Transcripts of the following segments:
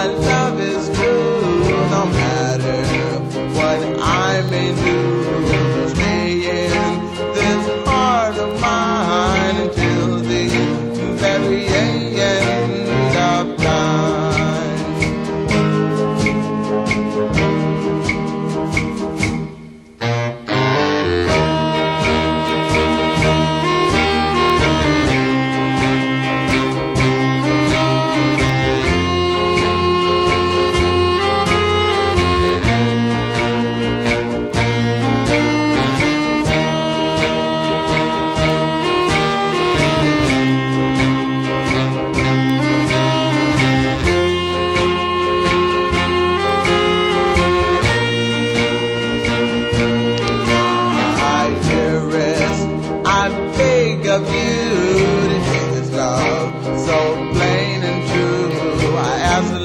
My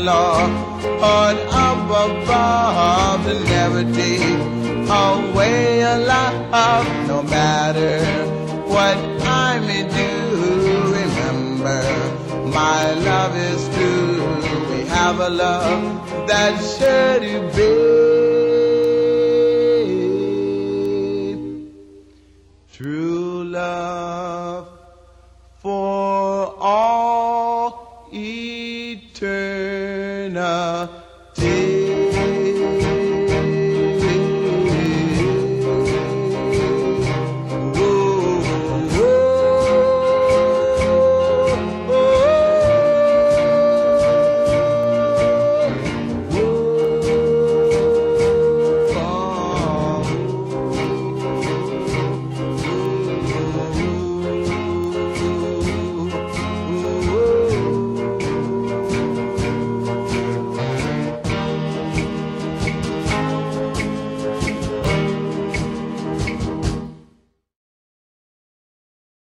law on up above the liberty of way of love, no matter what I may do. Remember, my love is true. We have a love that should be. True love for Deus.